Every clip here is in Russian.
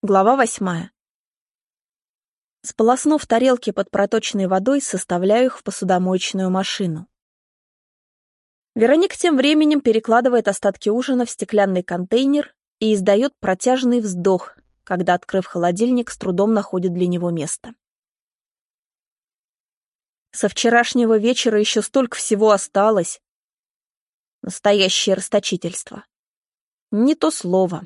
Глава восьмая. Сполоснув тарелки под проточной водой, составляю их в посудомоечную машину. Вероника тем временем перекладывает остатки ужина в стеклянный контейнер и издает протяжный вздох, когда, открыв холодильник, с трудом находит для него место. Со вчерашнего вечера еще столько всего осталось. Настоящее расточительство. Не то слово.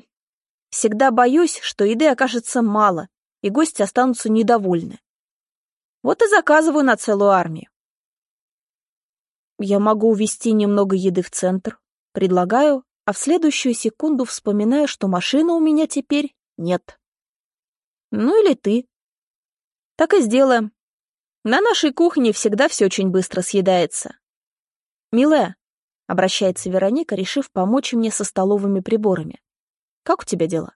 Всегда боюсь, что еды окажется мало, и гости останутся недовольны. Вот и заказываю на целую армию. Я могу увезти немного еды в центр, предлагаю, а в следующую секунду вспоминаю, что машины у меня теперь нет. Ну или ты. Так и сделаем. На нашей кухне всегда все очень быстро съедается. Милая, обращается Вероника, решив помочь мне со столовыми приборами. Как у тебя дела?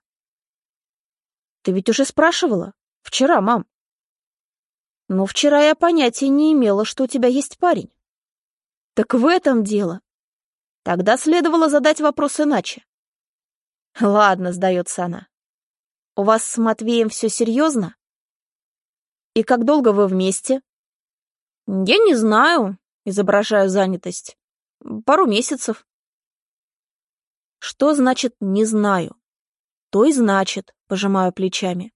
Ты ведь уже спрашивала? Вчера, мам. Но вчера я понятия не имела, что у тебя есть парень. Так в этом дело. Тогда следовало задать вопрос иначе. Ладно, сдается она. У вас с Матвеем все серьезно? И как долго вы вместе? Я не знаю, изображаю занятость. Пару месяцев. Что значит «не знаю»? То и значит, пожимаю плечами.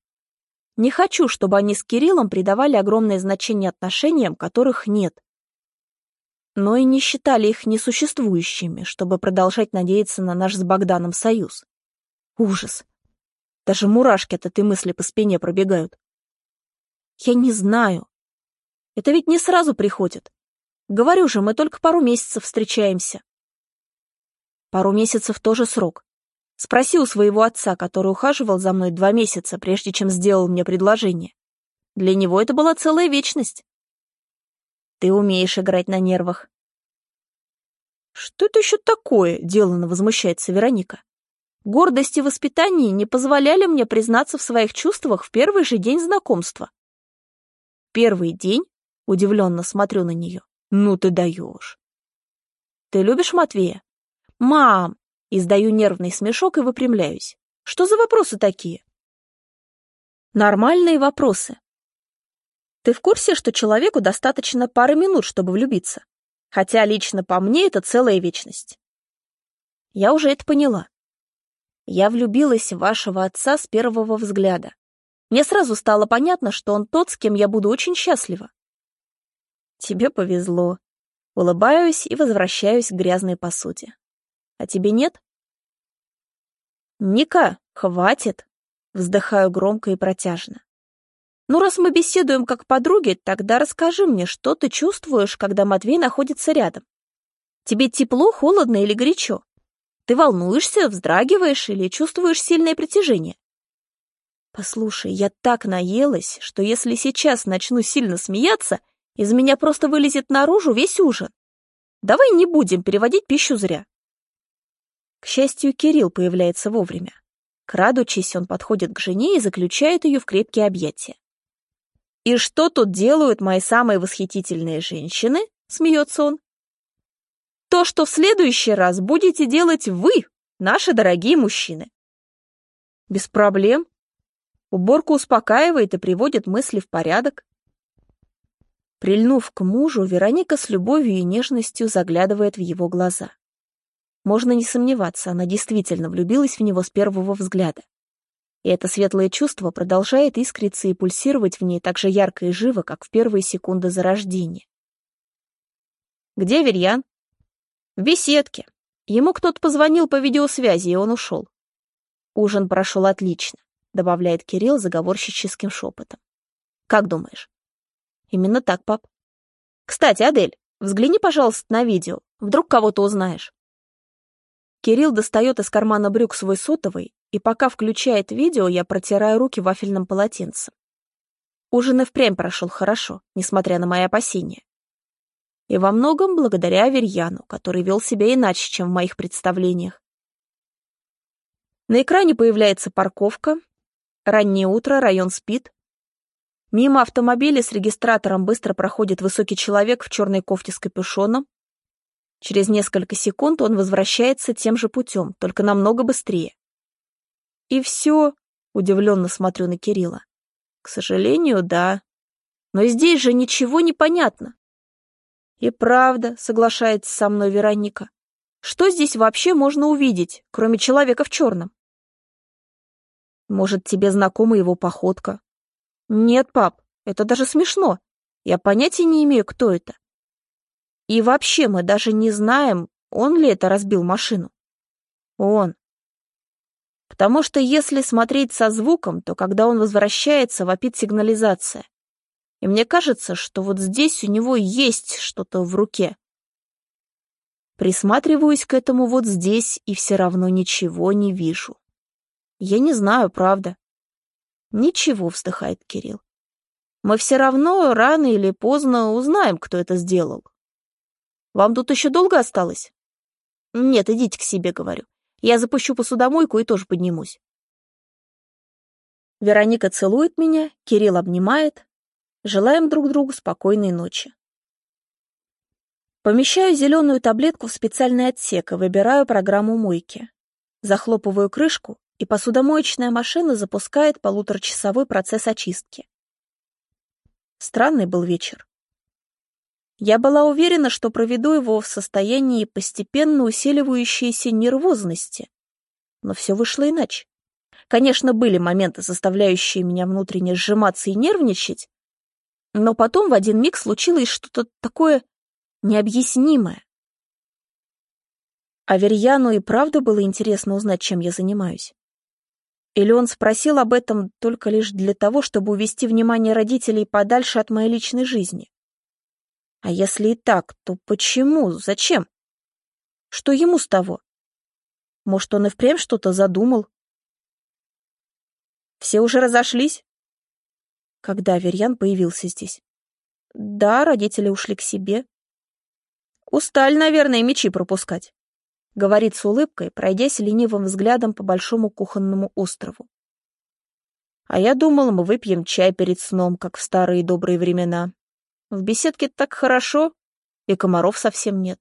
Не хочу, чтобы они с Кириллом придавали огромное значение отношениям, которых нет. Но и не считали их несуществующими, чтобы продолжать надеяться на наш с Богданом союз. Ужас. Даже мурашки от этой мысли по спине пробегают. Я не знаю. Это ведь не сразу приходит. Говорю же, мы только пару месяцев встречаемся. Пару месяцев тоже срок. Спроси у своего отца, который ухаживал за мной два месяца, прежде чем сделал мне предложение. Для него это была целая вечность. Ты умеешь играть на нервах. Что это еще такое? Деланно возмущается Вероника. Гордость и воспитание не позволяли мне признаться в своих чувствах в первый же день знакомства. Первый день? Удивленно смотрю на нее. Ну ты даешь. Ты любишь Матвея? «Мам!» Издаю нервный смешок и выпрямляюсь. «Что за вопросы такие?» Нормальные вопросы. Ты в курсе, что человеку достаточно пары минут, чтобы влюбиться? Хотя лично по мне это целая вечность. Я уже это поняла. Я влюбилась в вашего отца с первого взгляда. Мне сразу стало понятно, что он тот, с кем я буду очень счастлива. Тебе повезло. Улыбаюсь и возвращаюсь к грязной посуде. А тебе нет? Ника, хватит! Вздыхаю громко и протяжно. Ну, раз мы беседуем как подруги, тогда расскажи мне, что ты чувствуешь, когда Матвей находится рядом. Тебе тепло, холодно или горячо? Ты волнуешься, вздрагиваешь или чувствуешь сильное притяжение? Послушай, я так наелась, что если сейчас начну сильно смеяться, из меня просто вылезет наружу весь ужин. Давай не будем переводить пищу зря. К счастью, Кирилл появляется вовремя. Крадучись, он подходит к жене и заключает ее в крепкие объятия. «И что тут делают мои самые восхитительные женщины?» — смеется он. «То, что в следующий раз будете делать вы, наши дорогие мужчины». «Без проблем. Уборка успокаивает и приводит мысли в порядок». Прильнув к мужу, Вероника с любовью и нежностью заглядывает в его глаза. Можно не сомневаться, она действительно влюбилась в него с первого взгляда. И это светлое чувство продолжает искриться и пульсировать в ней так же ярко и живо, как в первые секунды зарождения. «Где Верьян?» «В беседке. Ему кто-то позвонил по видеосвязи, и он ушел». «Ужин прошел отлично», — добавляет Кирилл заговорщическим шепотом. «Как думаешь?» «Именно так, пап». «Кстати, Адель, взгляни, пожалуйста, на видео. Вдруг кого-то узнаешь». Кирилл достает из кармана брюк свой сотовый, и пока включает видео, я протираю руки вафельным полотенцем. Ужин и впрямь прошел хорошо, несмотря на мои опасения. И во многом благодаря Аверьяну, который вел себя иначе, чем в моих представлениях. На экране появляется парковка, раннее утро, район спит. Мимо автомобиля с регистратором быстро проходит высокий человек в черной кофте с капюшоном, Через несколько секунд он возвращается тем же путем, только намного быстрее. И все. Удивленно смотрю на Кирилла. К сожалению, да. Но здесь же ничего не понятно. И правда, соглашается со мной Вероника. Что здесь вообще можно увидеть, кроме человека в черном? Может, тебе знакома его походка? Нет, пап, это даже смешно. Я понятия не имею, кто это. И вообще мы даже не знаем, он ли это разбил машину. Он. Потому что если смотреть со звуком, то когда он возвращается, вопит сигнализация. И мне кажется, что вот здесь у него есть что-то в руке. Присматриваюсь к этому вот здесь и все равно ничего не вижу. Я не знаю, правда. Ничего, вздыхает Кирилл. Мы все равно рано или поздно узнаем, кто это сделал. Вам тут еще долго осталось? Нет, идите к себе, говорю. Я запущу посудомойку и тоже поднимусь. Вероника целует меня, Кирилл обнимает. Желаем друг другу спокойной ночи. Помещаю зеленую таблетку в специальный отсек и выбираю программу мойки. Захлопываю крышку, и посудомоечная машина запускает полуторачасовой процесс очистки. Странный был вечер. Я была уверена, что проведу его в состоянии постепенно усиливающейся нервозности. Но все вышло иначе. Конечно, были моменты, заставляющие меня внутренне сжиматься и нервничать, но потом в один миг случилось что-то такое необъяснимое. Аверьяну и правда было интересно узнать, чем я занимаюсь. Или он спросил об этом только лишь для того, чтобы увести внимание родителей подальше от моей личной жизни? А если и так, то почему? Зачем? Что ему с того? Может, он и впрямь что-то задумал? Все уже разошлись? Когда Верьян появился здесь? Да, родители ушли к себе. Устали, наверное, мечи пропускать. Говорит с улыбкой, пройдясь ленивым взглядом по большому кухонному острову. А я думал, мы выпьем чай перед сном, как в старые добрые времена. В беседке так хорошо, и комаров совсем нет.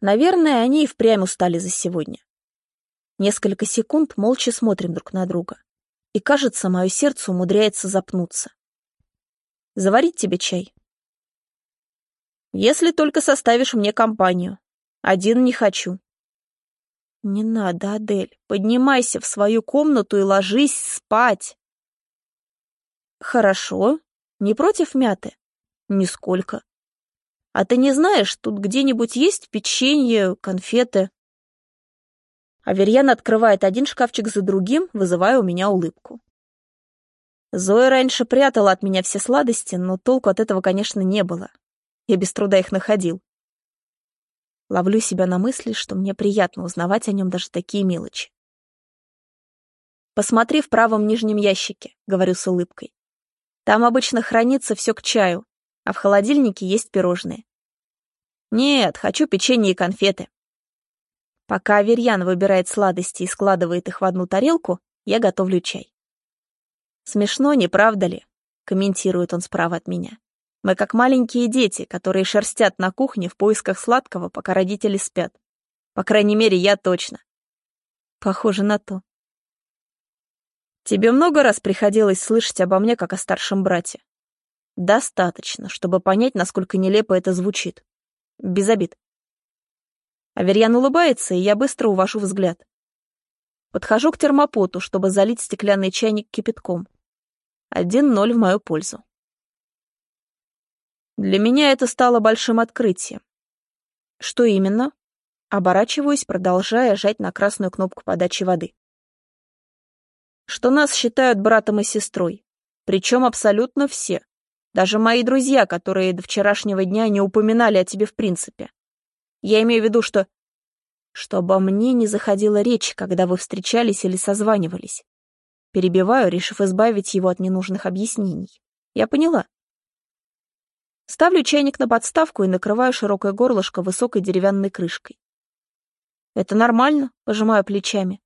Наверное, они и впрямь устали за сегодня. Несколько секунд молча смотрим друг на друга. И, кажется, мое сердце умудряется запнуться. Заварить тебе чай? Если только составишь мне компанию. Один не хочу. Не надо, Адель. Поднимайся в свою комнату и ложись спать. Хорошо, не против мяты? Нисколько. А ты не знаешь, тут где-нибудь есть печенье, конфеты? Аверьян открывает один шкафчик за другим, вызывая у меня улыбку. Зоя раньше прятала от меня все сладости, но толку от этого, конечно, не было. Я без труда их находил. Ловлю себя на мысли, что мне приятно узнавать о нем даже такие мелочи. «Посмотри в правом нижнем ящике», — говорю с улыбкой. Там обычно хранится все к чаю, а в холодильнике есть пирожные. Нет, хочу печенье и конфеты. Пока Аверьян выбирает сладости и складывает их в одну тарелку, я готовлю чай. Смешно, не правда ли? Комментирует он справа от меня. Мы как маленькие дети, которые шерстят на кухне в поисках сладкого, пока родители спят. По крайней мере, я точно. Похоже на то. Тебе много раз приходилось слышать обо мне как о старшем брате? Достаточно, чтобы понять, насколько нелепо это звучит. Без обид. Аверьян улыбается, и я быстро увожу взгляд. Подхожу к термопоту, чтобы залить стеклянный чайник кипятком. Один ноль в мою пользу. Для меня это стало большим открытием. Что именно? Оборачиваюсь, продолжая жать на красную кнопку подачи воды что нас считают братом и сестрой. Причем абсолютно все. Даже мои друзья, которые до вчерашнего дня не упоминали о тебе в принципе. Я имею в виду, что... Что обо мне не заходила речь, когда вы встречались или созванивались. Перебиваю, решив избавить его от ненужных объяснений. Я поняла. Ставлю чайник на подставку и накрываю широкое горлышко высокой деревянной крышкой. Это нормально, пожимаю плечами.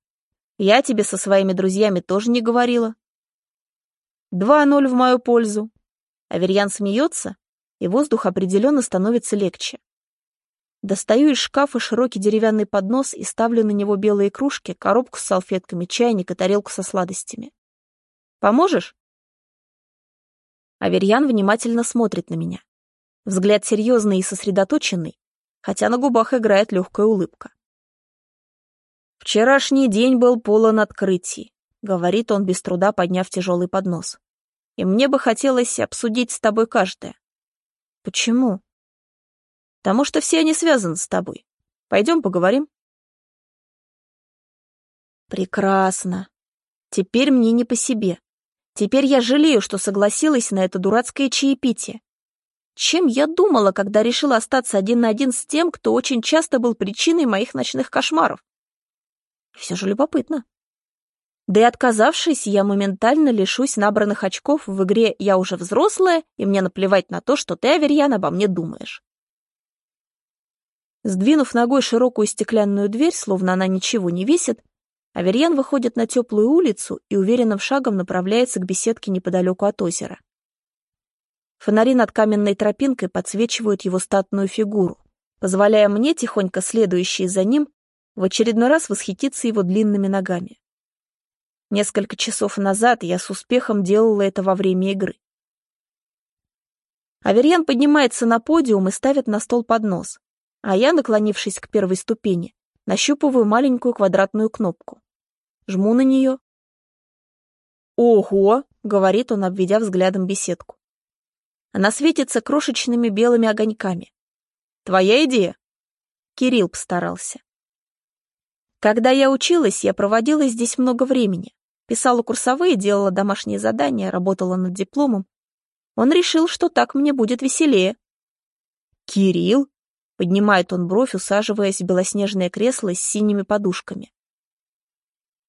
Я тебе со своими друзьями тоже не говорила. Два ноль в мою пользу. Аверьян смеется, и воздух определенно становится легче. Достаю из шкафа широкий деревянный поднос и ставлю на него белые кружки, коробку с салфетками, чайник и тарелку со сладостями. «Поможешь?» Аверьян внимательно смотрит на меня. Взгляд серьезный и сосредоточенный, хотя на губах играет легкая улыбка. «Вчерашний день был полон открытий», — говорит он без труда, подняв тяжелый поднос. «И мне бы хотелось обсудить с тобой каждое». «Почему?» «Потому что все они связаны с тобой. Пойдем поговорим». «Прекрасно. Теперь мне не по себе. Теперь я жалею, что согласилась на это дурацкое чаепитие. Чем я думала, когда решила остаться один на один с тем, кто очень часто был причиной моих ночных кошмаров? Все же любопытно. Да и отказавшись, я моментально лишусь набранных очков в игре «Я уже взрослая, и мне наплевать на то, что ты, Аверьян, обо мне думаешь». Сдвинув ногой широкую стеклянную дверь, словно она ничего не весит, Аверьян выходит на теплую улицу и уверенным шагом направляется к беседке неподалеку от озера. Фонари над каменной тропинкой подсвечивают его статную фигуру, позволяя мне, тихонько следующей за ним, в очередной раз восхититься его длинными ногами. Несколько часов назад я с успехом делала это во время игры. Аверьян поднимается на подиум и ставит на стол поднос, а я, наклонившись к первой ступени, нащупываю маленькую квадратную кнопку. Жму на нее. «Ого!» — говорит он, обведя взглядом беседку. Она светится крошечными белыми огоньками. «Твоя идея?» Кирилл постарался. Когда я училась, я проводила здесь много времени. Писала курсовые, делала домашние задания, работала над дипломом. Он решил, что так мне будет веселее. «Кирилл?» — поднимает он бровь, усаживаясь в белоснежное кресло с синими подушками.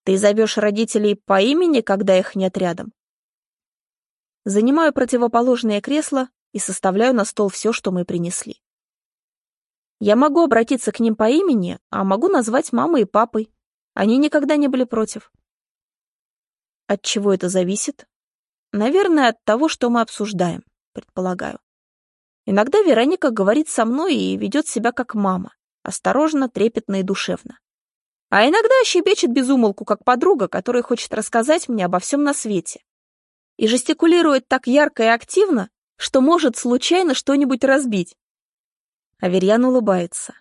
«Ты зовешь родителей по имени, когда их нет рядом?» Занимаю противоположное кресло и составляю на стол все, что мы принесли. Я могу обратиться к ним по имени, а могу назвать мамой и папой. Они никогда не были против. От чего это зависит? Наверное, от того, что мы обсуждаем, предполагаю. Иногда Вероника говорит со мной и ведет себя как мама, осторожно, трепетно и душевно. А иногда щебечет безумолку, как подруга, которая хочет рассказать мне обо всем на свете. И жестикулирует так ярко и активно, что может случайно что-нибудь разбить. Аверьян улыбается.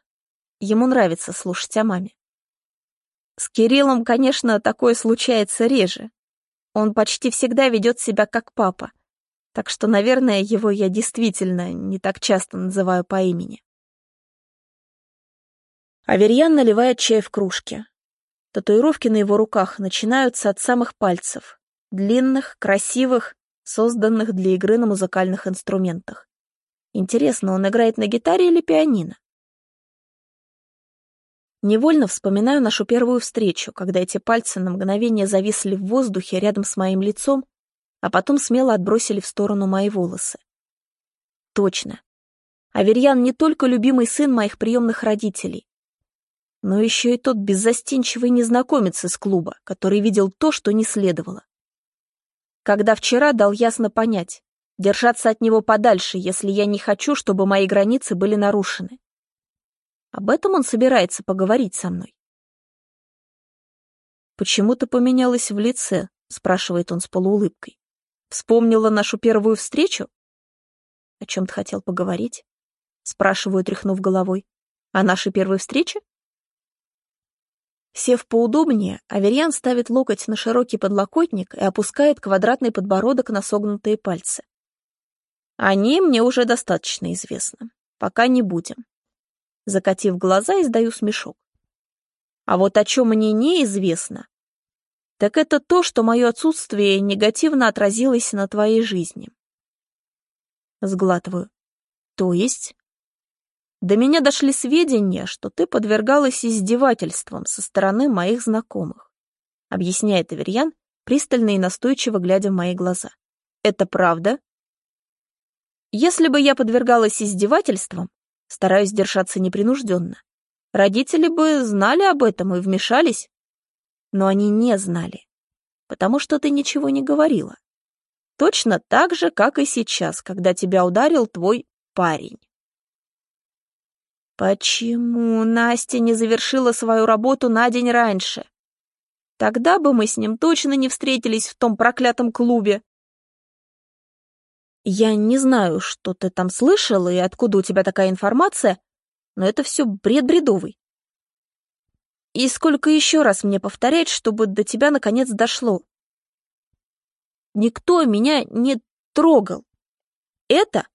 Ему нравится слушать о маме. С Кириллом, конечно, такое случается реже. Он почти всегда ведет себя как папа, так что, наверное, его я действительно не так часто называю по имени. Аверьян наливает чай в кружке. Татуировки на его руках начинаются от самых пальцев, длинных, красивых, созданных для игры на музыкальных инструментах. Интересно, он играет на гитаре или пианино? Невольно вспоминаю нашу первую встречу, когда эти пальцы на мгновение зависли в воздухе рядом с моим лицом, а потом смело отбросили в сторону мои волосы. Точно. Аверьян не только любимый сын моих приемных родителей, но еще и тот беззастенчивый незнакомец из клуба, который видел то, что не следовало. Когда вчера дал ясно понять, держаться от него подальше, если я не хочу, чтобы мои границы были нарушены. Об этом он собирается поговорить со мной. «Почему ты поменялась в лице?» — спрашивает он с полуулыбкой. «Вспомнила нашу первую встречу?» «О чем ты хотел поговорить?» — спрашиваю, тряхнув головой. «О нашей первой встрече?» Сев поудобнее, Аверьян ставит локоть на широкий подлокотник и опускает квадратный подбородок на согнутые пальцы. Они мне уже достаточно известны. Пока не будем. Закатив глаза, издаю смешок. А вот о чем мне неизвестно, так это то, что мое отсутствие негативно отразилось на твоей жизни. Сглатываю. То есть? До меня дошли сведения, что ты подвергалась издевательствам со стороны моих знакомых, объясняет Аверьян, пристально и настойчиво глядя в мои глаза. Это правда? Если бы я подвергалась издевательствам, стараюсь держаться непринужденно, родители бы знали об этом и вмешались. Но они не знали, потому что ты ничего не говорила. Точно так же, как и сейчас, когда тебя ударил твой парень. Почему Настя не завершила свою работу на день раньше? Тогда бы мы с ним точно не встретились в том проклятом клубе. Я не знаю, что ты там слышал и откуда у тебя такая информация, но это все бред бредовый. И сколько еще раз мне повторять, чтобы до тебя наконец дошло? Никто меня не трогал. Это,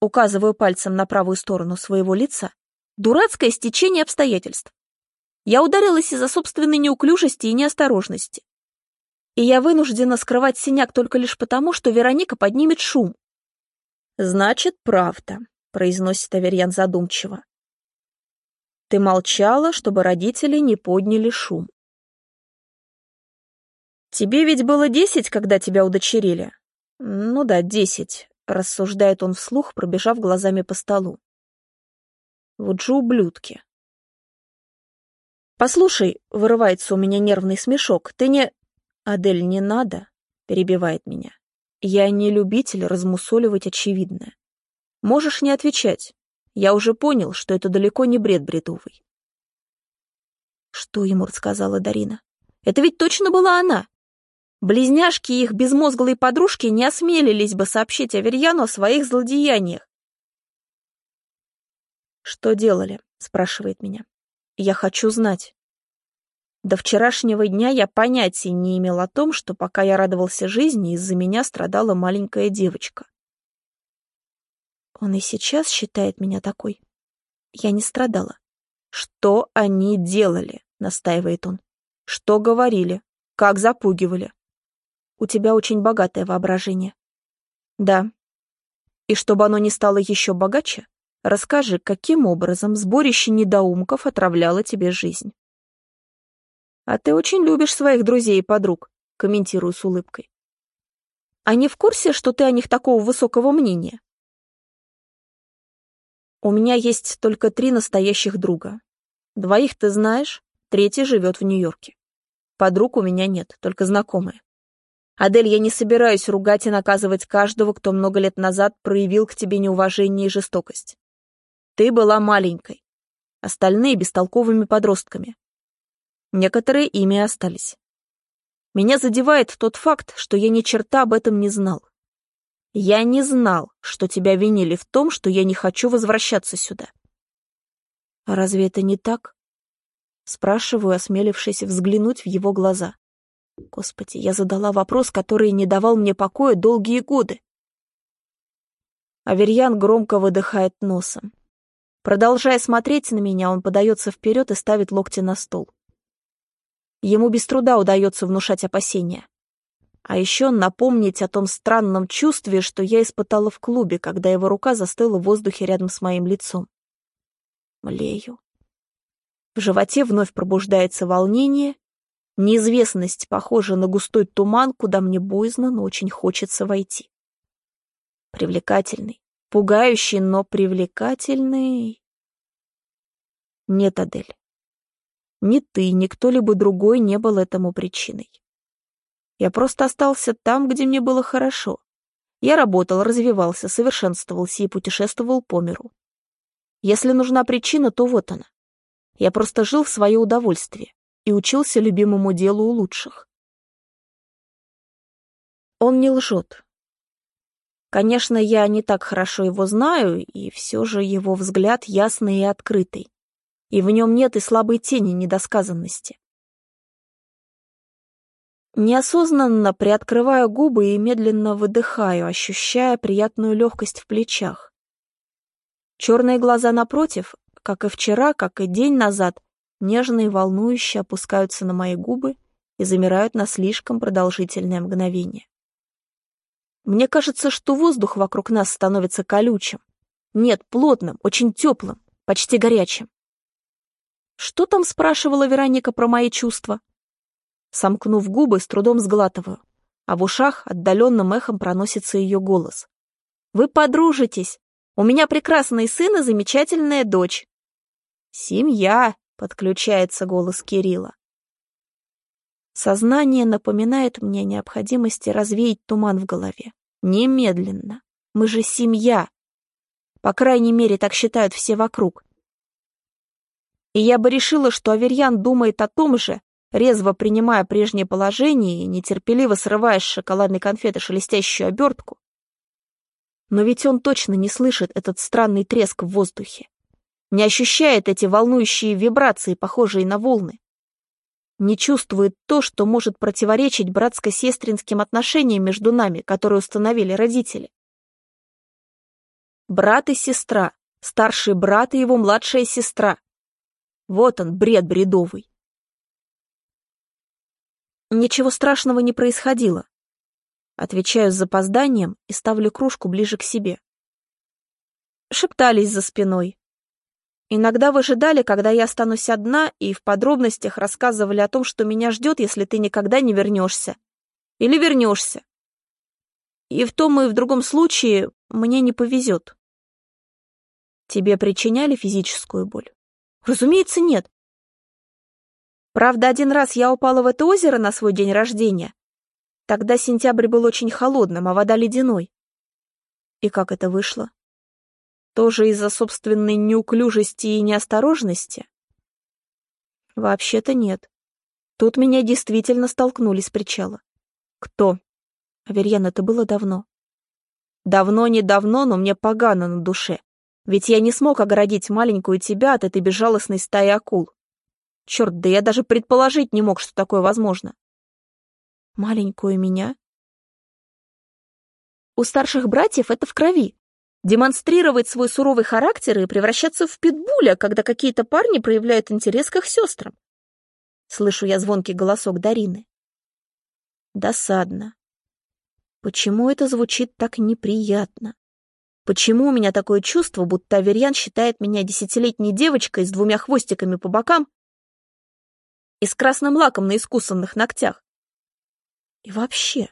указываю пальцем на правую сторону своего лица, дурацкое стечение обстоятельств. Я ударилась из-за собственной неуклюжести и неосторожности. И я вынуждена скрывать синяк только лишь потому, что Вероника поднимет шум. «Значит, правда», — произносит Аверьян задумчиво. «Ты молчала, чтобы родители не подняли шум». «Тебе ведь было десять, когда тебя удочерили?» «Ну да, десять», — рассуждает он вслух, пробежав глазами по столу. «Вот же ублюдки. «Послушай», — вырывается у меня нервный смешок, «ты не...» «Адель, не надо», — перебивает меня. «Я не любитель размусоливать очевидное. Можешь не отвечать. Я уже понял, что это далеко не бред бредовый». «Что ему рассказала Дарина? Это ведь точно была она!» Близняшки и их безмозглые подружки не осмелились бы сообщить Аверьяну о своих злодеяниях. «Что делали?» — спрашивает меня. Я хочу знать. До вчерашнего дня я понятия не имел о том, что пока я радовался жизни, из-за меня страдала маленькая девочка. Он и сейчас считает меня такой. Я не страдала. Что они делали, настаивает он. Что говорили, как запугивали. У тебя очень богатое воображение. Да. И чтобы оно не стало еще богаче, Расскажи, каким образом сборище недоумков отравляло тебе жизнь? А ты очень любишь своих друзей и подруг, комментирую с улыбкой. Они в курсе, что ты о них такого высокого мнения? У меня есть только три настоящих друга. Двоих ты знаешь, третий живет в Нью-Йорке. Подруг у меня нет, только знакомые. Адель, я не собираюсь ругать и наказывать каждого, кто много лет назад проявил к тебе неуважение и жестокость. Ты была маленькой, остальные бестолковыми подростками. Некоторые ими остались. Меня задевает тот факт, что я ни черта об этом не знал. Я не знал, что тебя винили в том, что я не хочу возвращаться сюда. А разве это не так? Спрашиваю, осмелившись взглянуть в его глаза. Господи, я задала вопрос, который не давал мне покоя долгие годы. Аверьян громко выдыхает носом. Продолжая смотреть на меня, он подается вперед и ставит локти на стол. Ему без труда удается внушать опасения. А еще напомнить о том странном чувстве, что я испытала в клубе, когда его рука застыла в воздухе рядом с моим лицом. Млею. В животе вновь пробуждается волнение. Неизвестность похожа на густой туман, куда мне боязно, но очень хочется войти. Привлекательный, Пугающий, но привлекательный. Нет, Адель. Ни ты, ни кто-либо другой не был этому причиной. Я просто остался там, где мне было хорошо. Я работал, развивался, совершенствовался и путешествовал по миру. Если нужна причина, то вот она. Я просто жил в свое удовольствие и учился любимому делу у лучших. Он не лжет. Конечно, я не так хорошо его знаю, и все же его взгляд ясный и открытый. И в нем нет и слабой тени недосказанности. Неосознанно приоткрываю губы и медленно выдыхаю, ощущая приятную легкость в плечах. Черные глаза напротив, как и вчера, как и день назад, нежно и волнующе опускаются на мои губы и замирают на слишком продолжительное мгновение. Мне кажется, что воздух вокруг нас становится колючим. Нет, плотным, очень теплым, почти горячим. Что там спрашивала Вероника про мои чувства? Сомкнув губы, с трудом сглатываю, а в ушах отдаленным эхом проносится ее голос. «Вы подружитесь! У меня прекрасный сын и замечательная дочь!» «Семья!» — подключается голос Кирилла. Сознание напоминает мне необходимости развеять туман в голове. Немедленно. Мы же семья. По крайней мере, так считают все вокруг. И я бы решила, что Аверьян думает о том же, резво принимая прежнее положение и нетерпеливо срывая с шоколадной конфеты шелестящую обертку. Но ведь он точно не слышит этот странный треск в воздухе, не ощущает эти волнующие вибрации, похожие на волны, не чувствует то, что может противоречить братско-сестринским отношениям между нами, которые установили родители. Брат и сестра, старший брат и его младшая сестра. Вот он, бред бредовый. Ничего страшного не происходило. Отвечаю с запозданием и ставлю кружку ближе к себе. Шептались за спиной. Иногда выжидали, когда я останусь одна, и в подробностях рассказывали о том, что меня ждет, если ты никогда не вернешься. Или вернешься. И в том и в другом случае мне не повезет. Тебе причиняли физическую боль? Разумеется, нет. Правда, один раз я упала в это озеро на свой день рождения. Тогда сентябрь был очень холодным, а вода ледяной. И как это вышло? Тоже из-за собственной неуклюжести и неосторожности? Вообще-то нет. Тут меня действительно столкнули с причала. Кто? Аверьян, это было давно. Давно-недавно, но мне погано на душе. Ведь я не смог оградить маленькую тебя от этой безжалостной стаи акул. Черт, да я даже предположить не мог, что такое возможно. Маленькую меня? У старших братьев это в крови. Демонстрировать свой суровый характер и превращаться в питбуля, когда какие-то парни проявляют интерес к их сестрам. Слышу я звонкий голосок Дарины. Досадно. Почему это звучит так неприятно? Почему у меня такое чувство, будто Аверьян считает меня десятилетней девочкой с двумя хвостиками по бокам и с красным лаком на искусанных ногтях. И вообще,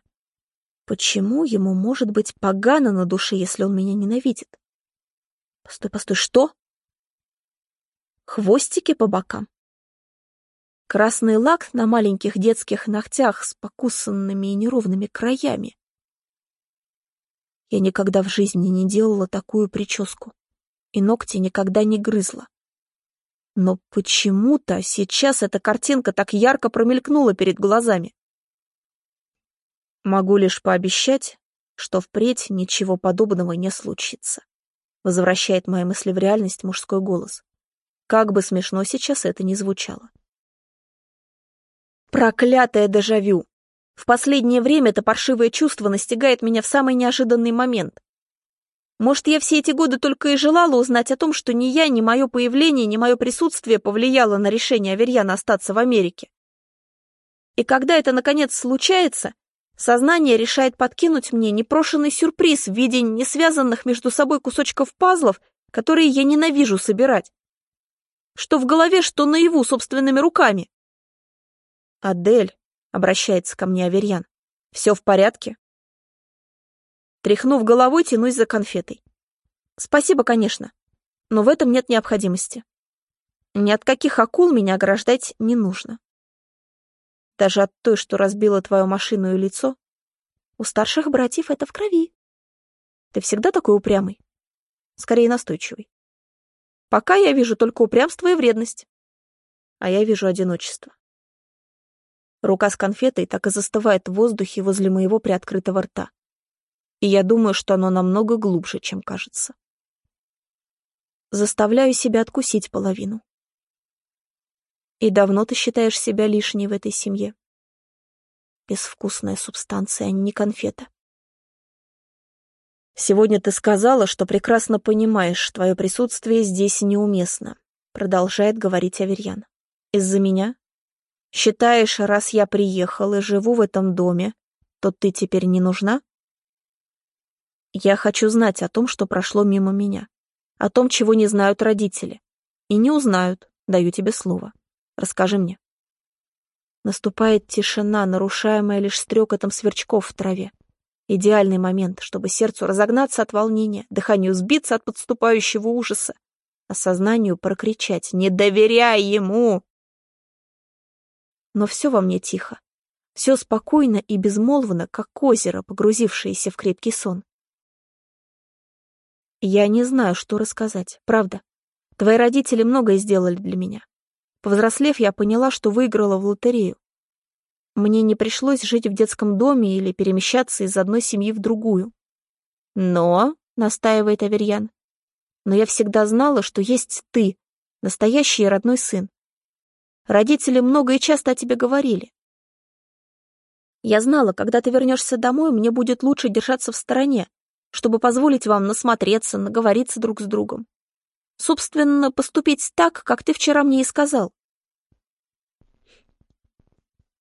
почему ему может быть погано на душе, если он меня ненавидит? Постой, постой, что? Хвостики по бокам? Красный лак на маленьких детских ногтях с покусанными и неровными краями. Я никогда в жизни не делала такую прическу, и ногти никогда не грызла. Но почему-то сейчас эта картинка так ярко промелькнула перед глазами. Могу лишь пообещать, что впредь ничего подобного не случится. Возвращает мои мысли в реальность мужской голос. Как бы смешно сейчас это ни звучало. Проклятое дежавю! В последнее время это паршивое чувство настигает меня в самый неожиданный момент. Может, я все эти годы только и желала узнать о том, что ни я, ни мое появление, ни мое присутствие повлияло на решение Аверьяна остаться в Америке. И когда это, наконец, случается, сознание решает подкинуть мне непрошенный сюрприз в виде несвязанных между собой кусочков пазлов, которые я ненавижу собирать. Что в голове, что наяву собственными руками. «Адель», — обращается ко мне Аверьян, — «все в порядке?» Тряхнув головой, тянусь за конфетой. Спасибо, конечно, но в этом нет необходимости. Ни от каких акул меня ограждать не нужно. Даже от той, что разбила твою машину и лицо. У старших братьев это в крови. Ты всегда такой упрямый. Скорее настойчивый. Пока я вижу только упрямство и вредность. А я вижу одиночество. Рука с конфетой так и застывает в воздухе возле моего приоткрытого рта и я думаю, что оно намного глубже, чем кажется. Заставляю себя откусить половину. И давно ты считаешь себя лишней в этой семье? Безвкусная субстанция, а не конфета. Сегодня ты сказала, что прекрасно понимаешь, твое присутствие здесь неуместно, продолжает говорить Аверьян. Из-за меня? Считаешь, раз я приехал и живу в этом доме, то ты теперь не нужна? Я хочу знать о том, что прошло мимо меня. О том, чего не знают родители. И не узнают, даю тебе слово. Расскажи мне. Наступает тишина, нарушаемая лишь стрекотом сверчков в траве. Идеальный момент, чтобы сердцу разогнаться от волнения, дыханию сбиться от подступающего ужаса, а сознанию прокричать «Не доверяй ему!» Но все во мне тихо. Все спокойно и безмолвно, как озеро, погрузившееся в крепкий сон. Я не знаю, что рассказать, правда. Твои родители многое сделали для меня. Повзрослев, я поняла, что выиграла в лотерею. Мне не пришлось жить в детском доме или перемещаться из одной семьи в другую. Но, — настаивает Аверьян, — но я всегда знала, что есть ты, настоящий родной сын. Родители много и часто о тебе говорили. Я знала, когда ты вернешься домой, мне будет лучше держаться в стороне, чтобы позволить вам насмотреться, наговориться друг с другом. Собственно, поступить так, как ты вчера мне и сказал.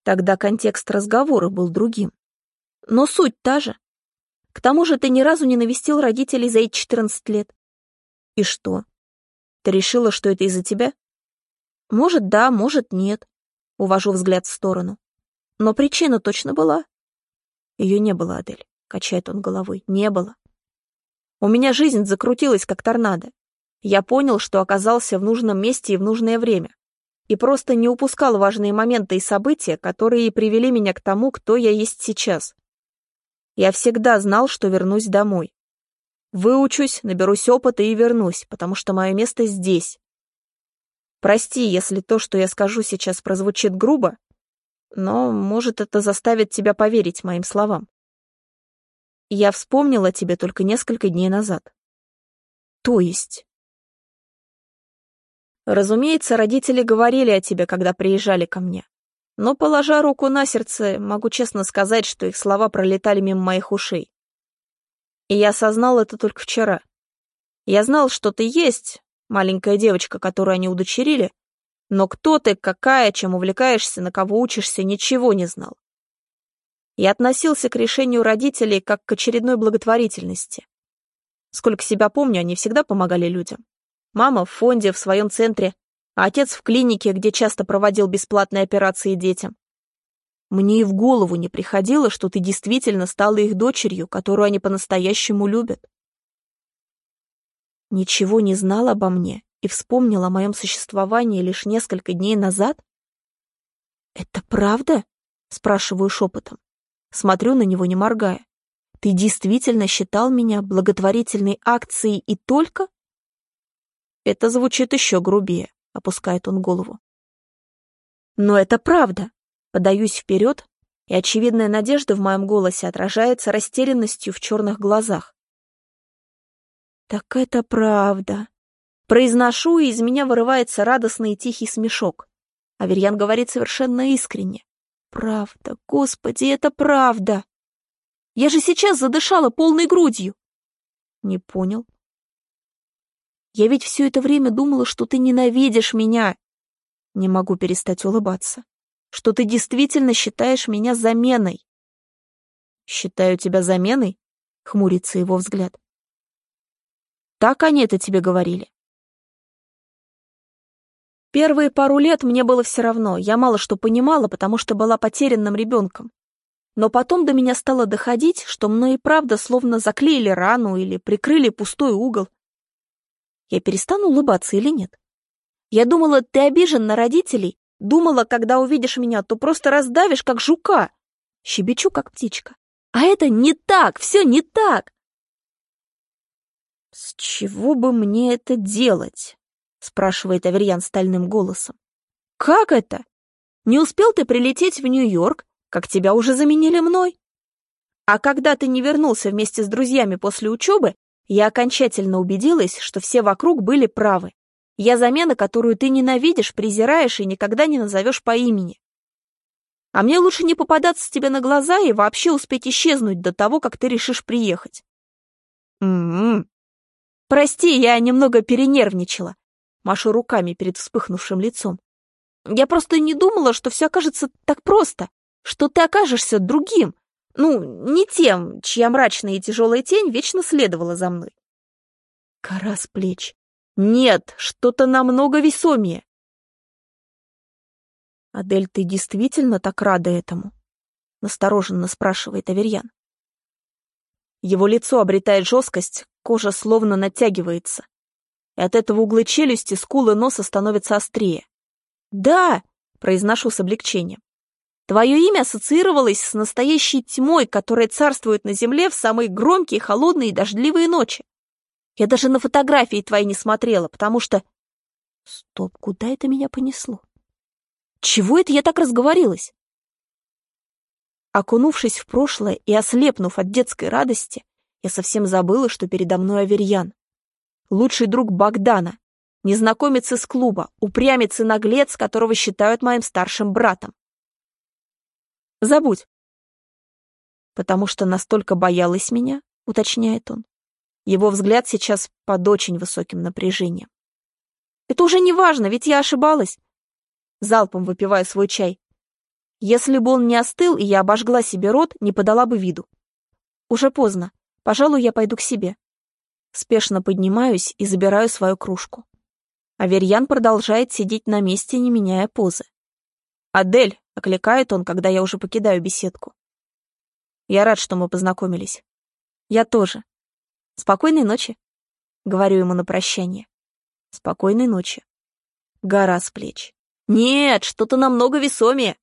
Тогда контекст разговора был другим. Но суть та же. К тому же ты ни разу не навестил родителей за эти 14 лет. И что? Ты решила, что это из-за тебя? Может, да, может, нет. Увожу взгляд в сторону. Но причина точно была. Ее не было, Адель. Качает он головой. Не было. У меня жизнь закрутилась, как торнадо. Я понял, что оказался в нужном месте и в нужное время и просто не упускал важные моменты и события, которые привели меня к тому, кто я есть сейчас. Я всегда знал, что вернусь домой. Выучусь, наберусь опыта и вернусь, потому что мое место здесь. Прости, если то, что я скажу сейчас, прозвучит грубо, но, может, это заставит тебя поверить моим словам. Я вспомнила тебе только несколько дней назад. То есть... Разумеется, родители говорили о тебе, когда приезжали ко мне. Но, положа руку на сердце, могу честно сказать, что их слова пролетали мимо моих ушей. И я осознал это только вчера. Я знал, что ты есть, маленькая девочка, которую они удочерили, но кто ты, какая, чем увлекаешься, на кого учишься, ничего не знал. Я относился к решению родителей как к очередной благотворительности. Сколько себя помню, они всегда помогали людям. Мама в фонде, в своем центре, а отец в клинике, где часто проводил бесплатные операции детям. Мне и в голову не приходило, что ты действительно стала их дочерью, которую они по-настоящему любят. Ничего не знал обо мне и вспомнил о моем существовании лишь несколько дней назад? «Это правда?» — спрашиваю шепотом. Смотрю на него, не моргая. «Ты действительно считал меня благотворительной акцией и только?» Это звучит еще грубее, опускает он голову. Но это правда. Подаюсь вперед, и очевидная надежда в моем голосе отражается растерянностью в черных глазах. Так это правда. Произношу, и из меня вырывается радостный и тихий смешок. Аверьян говорит совершенно искренне. Правда, господи, это правда. Я же сейчас задышала полной грудью. Не понял. Я ведь все это время думала, что ты ненавидишь меня. Не могу перестать улыбаться. Что ты действительно считаешь меня заменой. Считаю тебя заменой? Хмурится его взгляд. Так они это тебе говорили. Первые пару лет мне было все равно, я мало что понимала, потому что была потерянным ребенком. Но потом до меня стало доходить, что мной и правда словно заклеили рану или прикрыли пустой угол, я перестану улыбаться или нет? Я думала, ты обижен на родителей, думала, когда увидишь меня, то просто раздавишь, как жука. Щебечу, как птичка. А это не так, все не так. С чего бы мне это делать? Спрашивает Аверьян стальным голосом. Как это? Не успел ты прилететь в Нью-Йорк, как тебя уже заменили мной? А когда ты не вернулся вместе с друзьями после учебы, я окончательно убедилась, что все вокруг были правы. Я замена, которую ты ненавидишь, презираешь и никогда не назовешь по имени. А мне лучше не попадаться тебе на глаза и вообще успеть исчезнуть до того, как ты решишь приехать. М-м. Прости, я немного перенервничала. Машу руками перед вспыхнувшим лицом. Я просто не думала, что все окажется так просто, что ты окажешься другим, ну, не тем, чья мрачная и тяжелая тень вечно следовала за мной. Кора с плеч. Нет, что-то намного весомее. «Адель, ты действительно так рада этому?» — настороженно спрашивает Аверьян. Его лицо обретает жесткость, кожа словно натягивается. И от этого углы челюсти, скулы носа становятся острее. «Да!» — произношу с облегчением. Твое имя ассоциировалось с настоящей тьмой, которая царствует на земле в самые громкие, холодные и дождливые ночи. Я даже на фотографии твои не смотрела, потому что... Стоп, куда это меня понесло? Чего это я так разговорилась? Окунувшись в прошлое и ослепнув от детской радости, я совсем забыла, что передо мной Аверьян. Лучший друг Богдана, незнакомец из клуба, упрямец и наглец, которого считают моим старшим братом. Забудь. Потому что настолько боялась меня, уточняет он. Его взгляд сейчас под очень высоким напряжением. Это уже не важно, ведь я ошибалась. Залпом выпиваю свой чай. Если бы он не остыл, и я обожгла себе рот, не подала бы виду. Уже поздно. Пожалуй, я пойду к себе. Спешно поднимаюсь и забираю свою кружку. Аверьян продолжает сидеть на месте, не меняя позы. «Адель!» — окликает он, когда я уже покидаю беседку. «Я рад, что мы познакомились». «Я тоже. Спокойной ночи», — говорю ему на прощание. «Спокойной ночи». Гора с плеч. «Нет, что-то намного весомее.